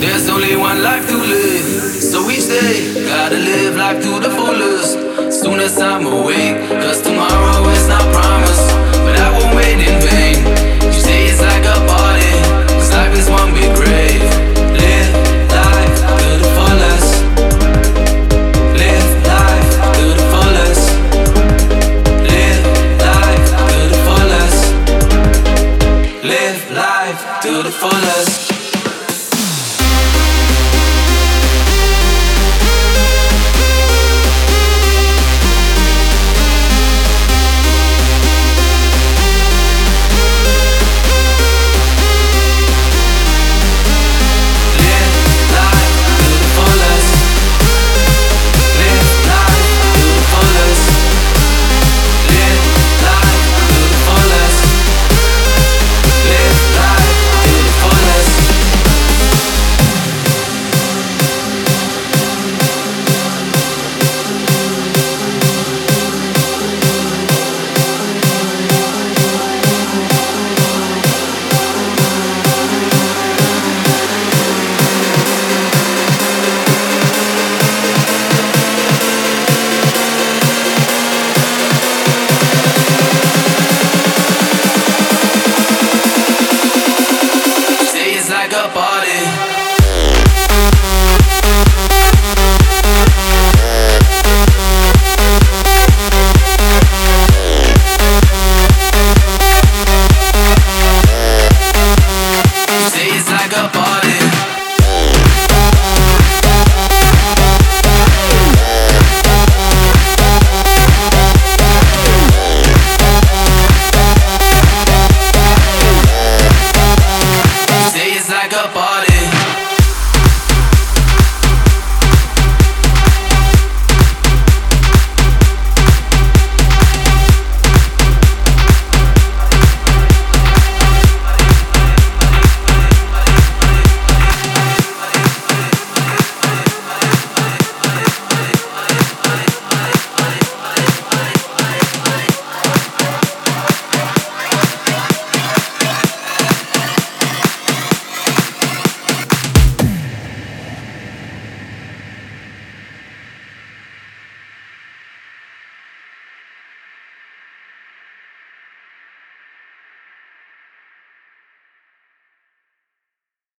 There's only one life to live, so we say gotta live life to the fullest. Soon as I'm awake, cause tomorrow is not promised, but I won't wait in vain. beautiful the body.